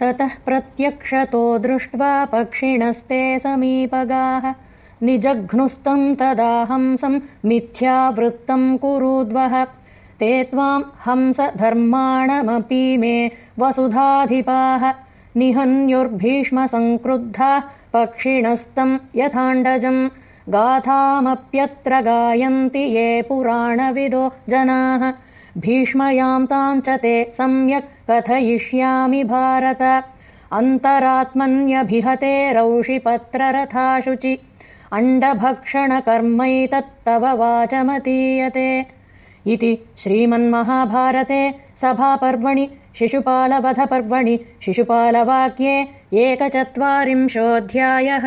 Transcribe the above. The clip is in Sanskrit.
ततः प्रत्यक्षतो दृष्ट्वा पक्षिणस्ते समीपगाः। निजघ्नुस्तम् तदा हंसम् मिथ्यावृत्तम् कुरुद्वः ते त्वाम् हंस धर्माणमपि मे वसुधाधिपाः। निहन्युर्भीष्मसङ्क्रुद्धाः पक्षिणस्तम् यथाण्डजम्। गाथामप्यत्र गायन्ति ये पुराणविदो जनाः ताम् च ते सम्यक् कथयिष्यामि भारत। अन्तरात्मन्यभिहते रौषिपत्ररथाशुचि। अण्डभक्षणकर्मैतत्तव वाचमतीयते। इति श्रीमन्महाभारते सभापर्वणि शिशुपालवधपर्वणि शिशुपालवाक्ये एकचत्वारिंशोऽध्यायः